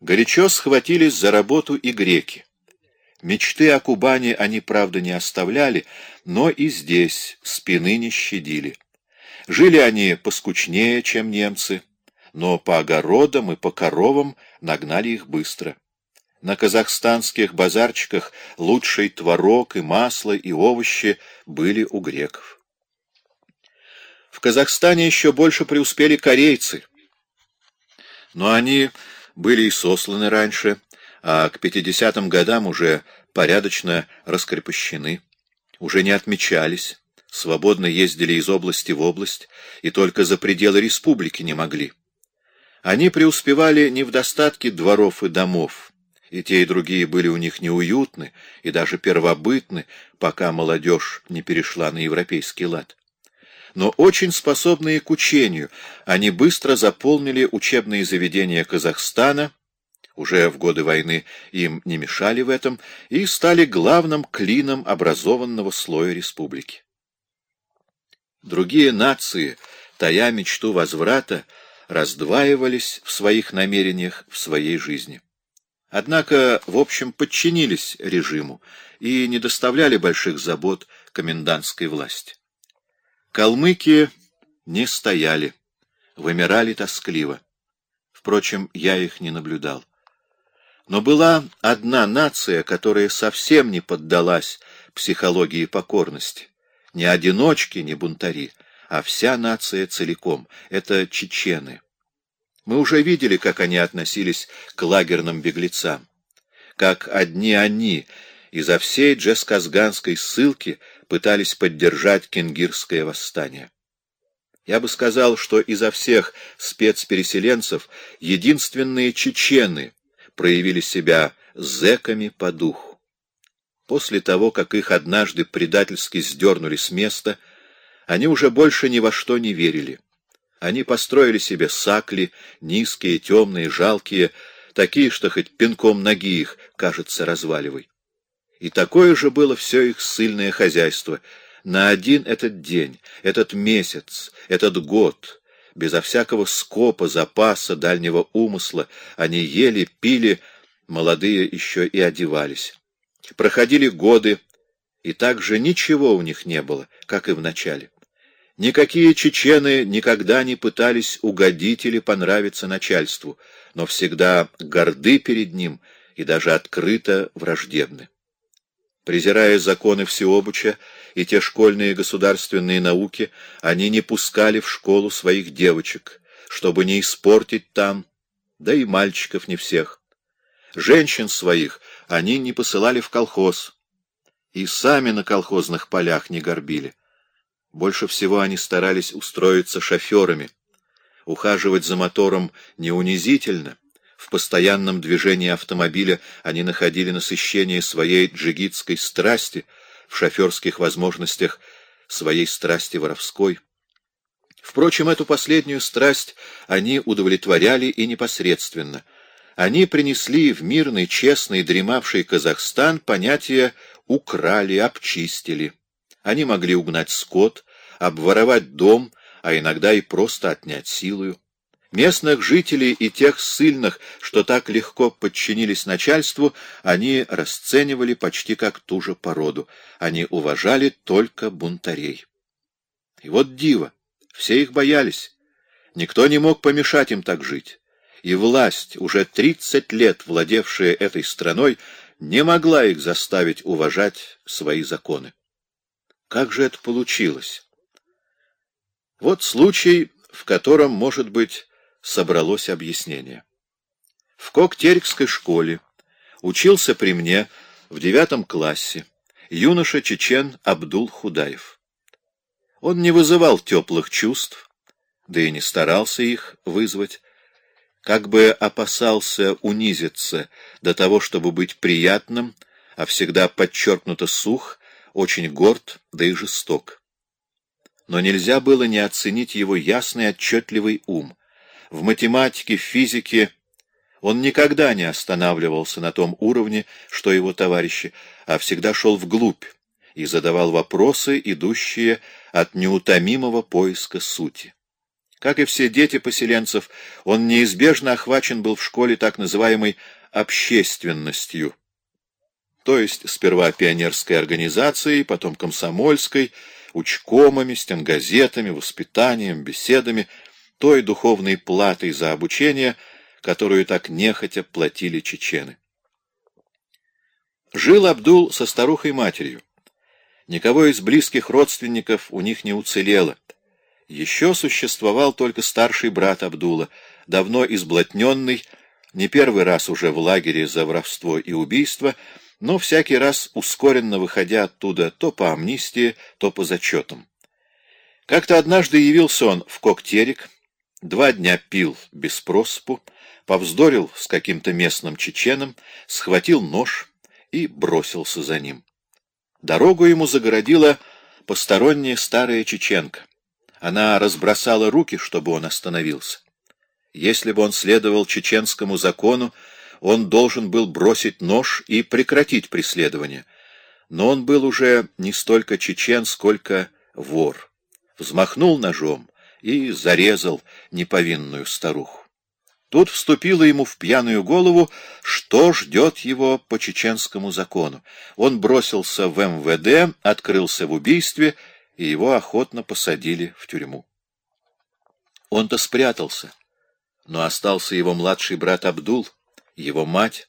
Горячо схватились за работу и греки. Мечты о Кубани они, правда, не оставляли, но и здесь спины не щадили. Жили они поскучнее, чем немцы, но по огородам и по коровам нагнали их быстро. На казахстанских базарчиках лучший творог и масло и овощи были у греков. В Казахстане еще больше преуспели корейцы, но они были и сосланы раньше, а к 50-м годам уже порядочно раскрепощены, уже не отмечались, свободно ездили из области в область и только за пределы республики не могли. Они преуспевали не в достатке дворов и домов, и те и другие были у них неуютны и даже первобытны, пока молодежь не перешла на европейский лад. Но очень способные к учению, они быстро заполнили учебные заведения Казахстана, уже в годы войны им не мешали в этом, и стали главным клином образованного слоя республики. Другие нации, тая мечту возврата, раздваивались в своих намерениях в своей жизни. Однако, в общем, подчинились режиму и не доставляли больших забот комендантской власти. Калмыки не стояли, вымирали тоскливо. Впрочем, я их не наблюдал. Но была одна нация, которая совсем не поддалась психологии покорности. Ни одиночки, ни бунтари, а вся нация целиком — это чечены. Мы уже видели, как они относились к лагерным беглецам, как одни они изо всей джесказганской ссылки пытались поддержать кенгирское восстание. Я бы сказал, что изо всех спецпереселенцев единственные чечены проявили себя зэками по духу. После того, как их однажды предательски сдернули с места, они уже больше ни во что не верили. Они построили себе сакли, низкие, темные, жалкие, такие, что хоть пинком ноги их, кажется, разваливай. И такое же было все их сильное хозяйство. На один этот день, этот месяц, этот год, безо всякого скопа, запаса, дальнего умысла, они ели, пили, молодые еще и одевались. Проходили годы, и также ничего у них не было, как и в начале. Никакие чечены никогда не пытались угодить или понравиться начальству, но всегда горды перед ним и даже открыто враждебны. Презирая законы всеобуча и те школьные государственные науки, они не пускали в школу своих девочек, чтобы не испортить там, да и мальчиков не всех. Женщин своих они не посылали в колхоз, и сами на колхозных полях не горбили. Больше всего они старались устроиться шоферами. Ухаживать за мотором не унизительно. В постоянном движении автомобиля они находили насыщение своей джигитской страсти, в шоферских возможностях своей страсти воровской. Впрочем, эту последнюю страсть они удовлетворяли и непосредственно. Они принесли в мирный, честный, дремавший Казахстан понятие «украли», «обчистили». Они могли угнать скот, обворовать дом, а иногда и просто отнять силою. Местных жителей и тех ссыльных, что так легко подчинились начальству, они расценивали почти как ту же породу. Они уважали только бунтарей. И вот диво, все их боялись. Никто не мог помешать им так жить. И власть, уже тридцать лет владевшая этой страной, не могла их заставить уважать свои законы. Как же это получилось? Вот случай, в котором, может быть, собралось объяснение. В Коктерикской школе учился при мне в девятом классе юноша чечен Абдул Худаев. Он не вызывал теплых чувств, да и не старался их вызвать, как бы опасался унизиться до того, чтобы быть приятным, а всегда подчеркнуто сух, очень горд, да и жесток. Но нельзя было не оценить его ясный отчетливый ум. В математике, физике он никогда не останавливался на том уровне, что его товарищи, а всегда шел вглубь и задавал вопросы, идущие от неутомимого поиска сути. Как и все дети поселенцев, он неизбежно охвачен был в школе так называемой общественностью, то есть сперва пионерской организацией, потом комсомольской, учкомами, стенгазетами, воспитанием, беседами, той духовной платой за обучение, которую так нехотя платили чечены. Жил Абдул со старухой-матерью. Никого из близких родственников у них не уцелело. Еще существовал только старший брат Абдула, давно изблотненный, не первый раз уже в лагере за воровство и убийство, но всякий раз ускоренно выходя оттуда то по амнистии, то по зачетам. Как-то однажды явился он в Коктерик, два дня пил без проспу, повздорил с каким-то местным чеченом, схватил нож и бросился за ним. Дорогу ему загородила посторонняя старая чеченка. Она разбросала руки, чтобы он остановился. Если бы он следовал чеченскому закону, он должен был бросить нож и прекратить преследование. Но он был уже не столько чечен, сколько вор. Взмахнул ножом и зарезал неповинную старуху. Тут вступило ему в пьяную голову, что ждет его по чеченскому закону. Он бросился в МВД, открылся в убийстве, и его охотно посадили в тюрьму. Он-то спрятался, но остался его младший брат Абдул, его мать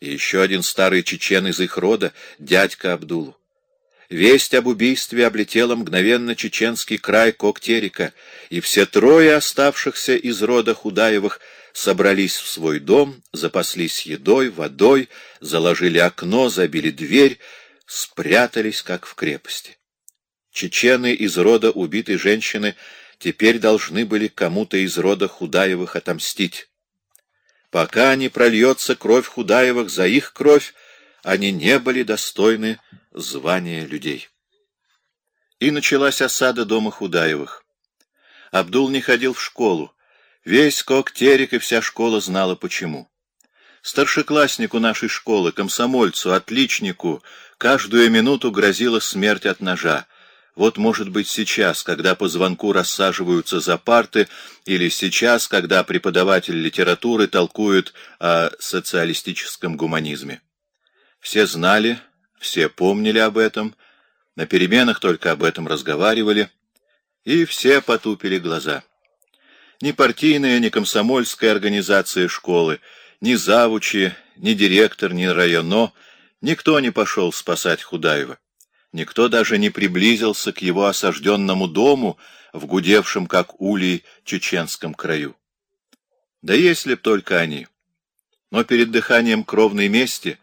и еще один старый чечен из их рода, дядька Абдулу. Весть об убийстве облетела мгновенно чеченский край Коктерика, и все трое оставшихся из рода Худаевых собрались в свой дом, запаслись едой, водой, заложили окно, забили дверь, спрятались, как в крепости. Чечены из рода убитой женщины теперь должны были кому-то из рода Худаевых отомстить. Пока не прольется кровь Худаевых за их кровь, они не были достойны звания людей. И началась осада дома Худаевых. Абдул не ходил в школу. Весь Коктерик и вся школа знала почему. Старшекласснику нашей школы, комсомольцу, отличнику, каждую минуту грозила смерть от ножа. Вот, может быть, сейчас, когда по звонку рассаживаются за парты, или сейчас, когда преподаватель литературы толкует о социалистическом гуманизме. Все знали, все помнили об этом, на переменах только об этом разговаривали, и все потупили глаза. Ни партийная, ни комсомольская организация школы, ни завучи, ни директор, ни районо, никто не пошел спасать Худаева. Никто даже не приблизился к его осажденному дому в гудевшем, как улей, чеченском краю. Да если б только они. Но перед дыханием кровной мести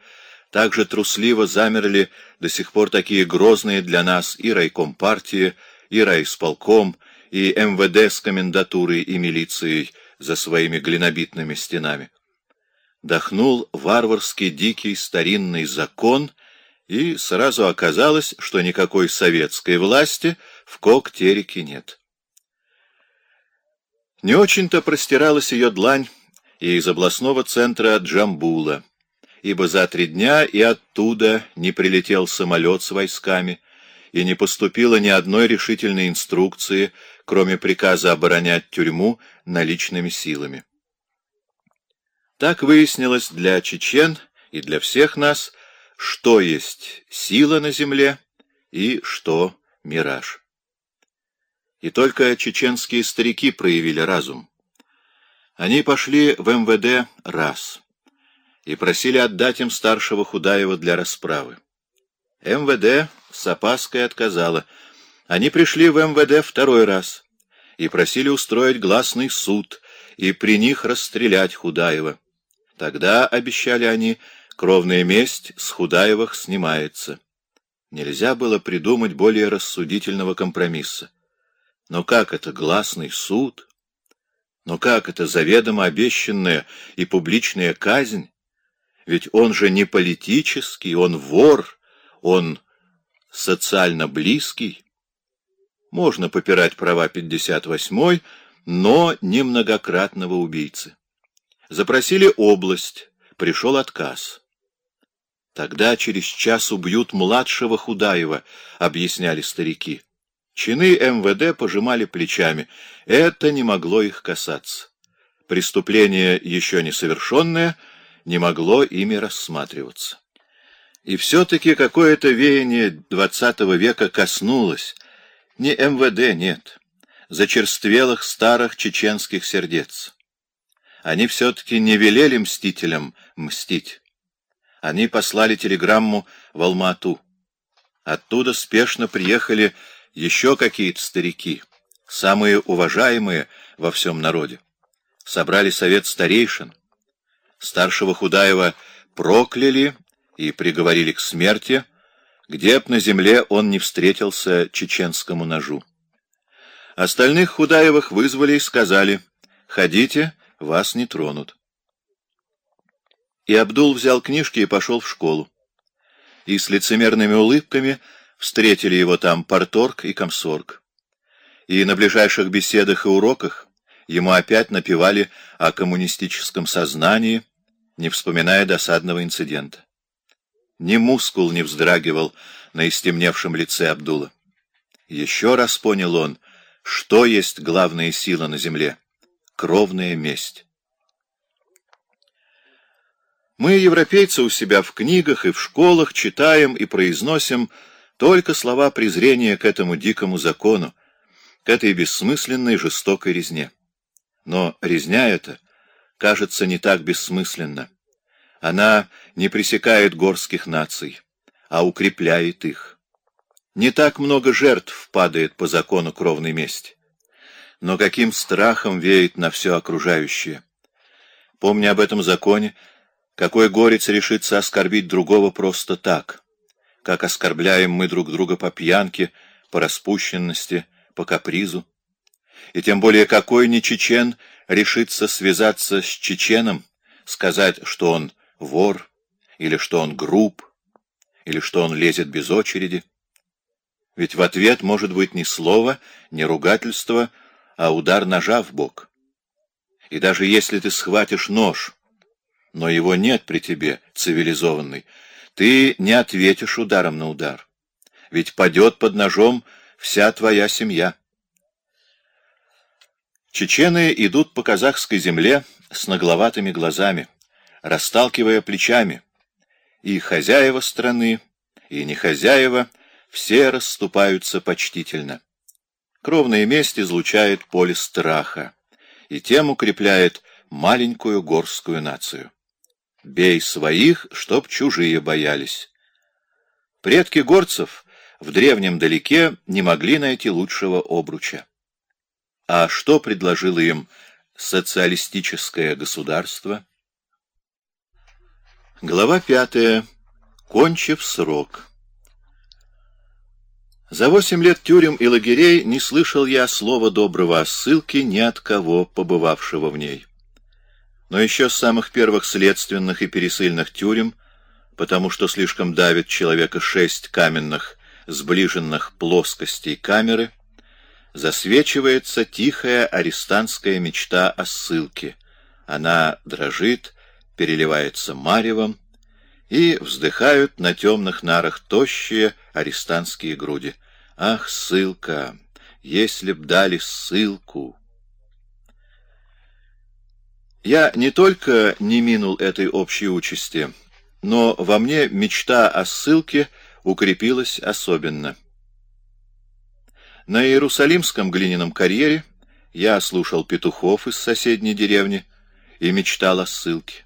так же трусливо замерли до сих пор такие грозные для нас и райком партии, и райисполком, и МВД с комендатурой и милицией за своими глинобитными стенами. Дохнул варварский дикий старинный закон, и сразу оказалось, что никакой советской власти в Коктерике нет. Не очень-то простиралась ее длань и из областного центра Джамбула ибо за три дня и оттуда не прилетел самолет с войсками, и не поступило ни одной решительной инструкции, кроме приказа оборонять тюрьму наличными силами. Так выяснилось для чечен и для всех нас, что есть сила на земле и что мираж. И только чеченские старики проявили разум. Они пошли в МВД раз — и просили отдать им старшего Худаева для расправы. МВД с опаской отказала. Они пришли в МВД второй раз и просили устроить гласный суд и при них расстрелять Худаева. Тогда, обещали они, кровная месть с Худаевых снимается. Нельзя было придумать более рассудительного компромисса. Но как это гласный суд? Но как это заведомо обещанная и публичная казнь? Ведь он же не политический, он вор, он социально близкий. Можно попирать права 58-й, но не многократного убийцы. Запросили область, пришел отказ. Тогда через час убьют младшего Худаева, объясняли старики. Чины МВД пожимали плечами. Это не могло их касаться. Преступление, еще не совершенное, не могло ими рассматриваться. И все-таки какое-то веяние двадцатого века коснулось. Не МВД, нет. Зачерствелых старых чеченских сердец. Они все-таки не велели мстителям мстить. Они послали телеграмму в Алмату. Оттуда спешно приехали еще какие-то старики, самые уважаемые во всем народе. Собрали совет старейшин. Старшего Худаева прокляли и приговорили к смерти, где б на земле он не встретился чеченскому ножу. Остальных Худаевых вызвали и сказали, «Ходите, вас не тронут». И Абдул взял книжки и пошел в школу. И с лицемерными улыбками встретили его там порторг и комсорг. И на ближайших беседах и уроках ему опять напевали о коммунистическом сознании, не вспоминая досадного инцидента. Ни мускул не вздрагивал на истемневшем лице Абдула. Еще раз понял он, что есть главная сила на земле — кровная месть. Мы, европейцы, у себя в книгах и в школах читаем и произносим только слова презрения к этому дикому закону, к этой бессмысленной жестокой резне. Но резня эта кажется не так бессмысленна. Она не пресекает горских наций, а укрепляет их. Не так много жертв падает по закону кровной мести. Но каким страхом веет на все окружающее. Помня об этом законе, какой горец решится оскорбить другого просто так, как оскорбляем мы друг друга по пьянке, по распущенности, по капризу. И тем более какой не чечен решится связаться с чеченом, сказать, что он вор, или что он груб, или что он лезет без очереди. Ведь в ответ может быть ни слова, ни ругательства, а удар ножа в бок. И даже если ты схватишь нож, но его нет при тебе, цивилизованный, ты не ответишь ударом на удар. Ведь падет под ножом вся твоя семья. Чечены идут по казахской земле с нагловатыми глазами расталкивая плечами. И хозяева страны, и не хозяева, все расступаются почтительно. Кровная месть излучает поле страха, и тем укрепляет маленькую горскую нацию. Бей своих, чтоб чужие боялись. Предки горцев в древнем далеке не могли найти лучшего обруча. А что предложило им социалистическое государство? Глава пятая. Кончив срок. За восемь лет тюрем и лагерей не слышал я слова доброго о ссылке ни от кого, побывавшего в ней. Но еще с самых первых следственных и пересыльных тюрем, потому что слишком давит человека шесть каменных, сближенных плоскостей камеры, засвечивается тихая арестантская мечта о ссылке. Она дрожит, переливается маревом, и вздыхают на темных нарах тощие арестантские груди. Ах, ссылка! Если б дали ссылку! Я не только не минул этой общей участи, но во мне мечта о ссылке укрепилась особенно. На Иерусалимском глиняном карьере я слушал петухов из соседней деревни и мечтал о ссылке.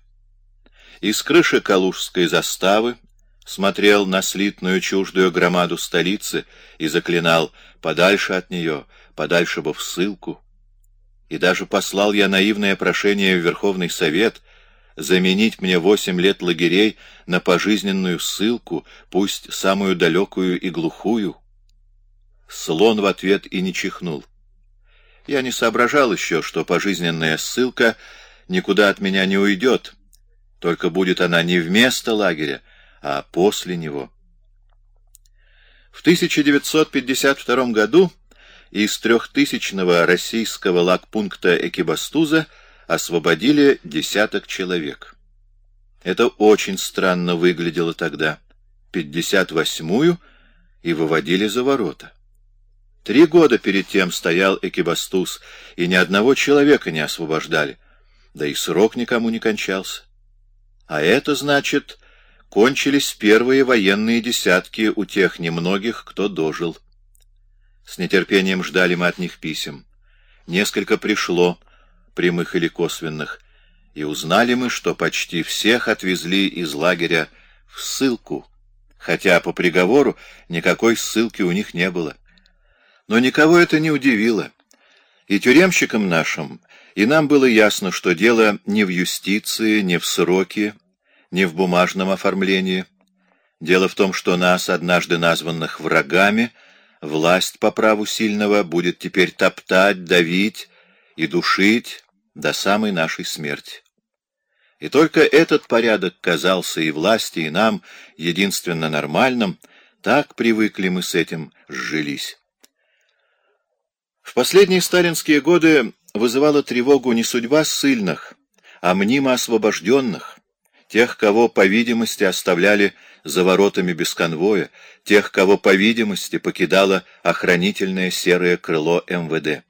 Из крыши Калужской заставы смотрел на слитную чуждую громаду столицы и заклинал подальше от нее, подальше бы в ссылку. И даже послал я наивное прошение в Верховный Совет заменить мне восемь лет лагерей на пожизненную ссылку, пусть самую далекую и глухую. Слон в ответ и не чихнул. Я не соображал еще, что пожизненная ссылка никуда от меня не уйдет, только будет она не вместо лагеря, а после него. В 1952 году из трехтысячного российского лагпункта Экибастуза освободили десяток человек. Это очень странно выглядело тогда. 58-ю и выводили за ворота. Три года перед тем стоял Экибастуз, и ни одного человека не освобождали, да и срок никому не кончался. А это значит, кончились первые военные десятки у тех немногих, кто дожил. С нетерпением ждали мы от них писем. Несколько пришло, прямых или косвенных, и узнали мы, что почти всех отвезли из лагеря в ссылку, хотя по приговору никакой ссылки у них не было. Но никого это не удивило. И тюремщикам нашим, и нам было ясно, что дело не в юстиции, не в сроке, не в бумажном оформлении. Дело в том, что нас, однажды названных врагами, власть по праву сильного будет теперь топтать, давить и душить до самой нашей смерти. И только этот порядок казался и власти, и нам единственно нормальным, так привыкли мы с этим сжились. В последние сталинские годы вызывала тревогу не судьба ссыльных, а мнимо освобожденных, тех, кого, по видимости, оставляли за воротами без конвоя, тех, кого, по видимости, покидало охранительное серое крыло МВД.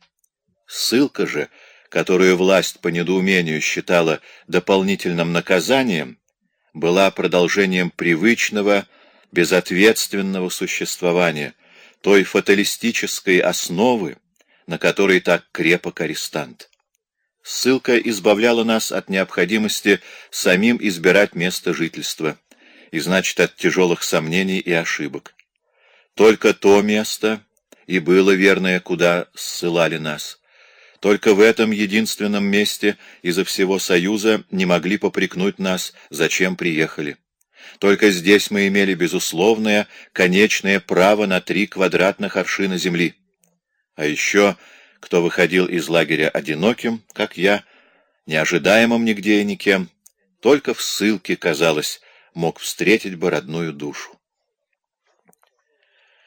Ссылка же, которую власть по недоумению считала дополнительным наказанием, была продолжением привычного, безответственного существования, той фаталистической основы, на которой так крепок арестант. Ссылка избавляла нас от необходимости самим избирать место жительства, и значит от тяжелых сомнений и ошибок. Только то место и было верное, куда ссылали нас. Только в этом единственном месте изо всего Союза не могли попрекнуть нас, зачем приехали. Только здесь мы имели безусловное, конечное право на три квадратных аршина земли. А еще кто выходил из лагеря одиноким, как я, неожидаемым нигде и никем, только в ссылке, казалось, мог встретить бы родную душу.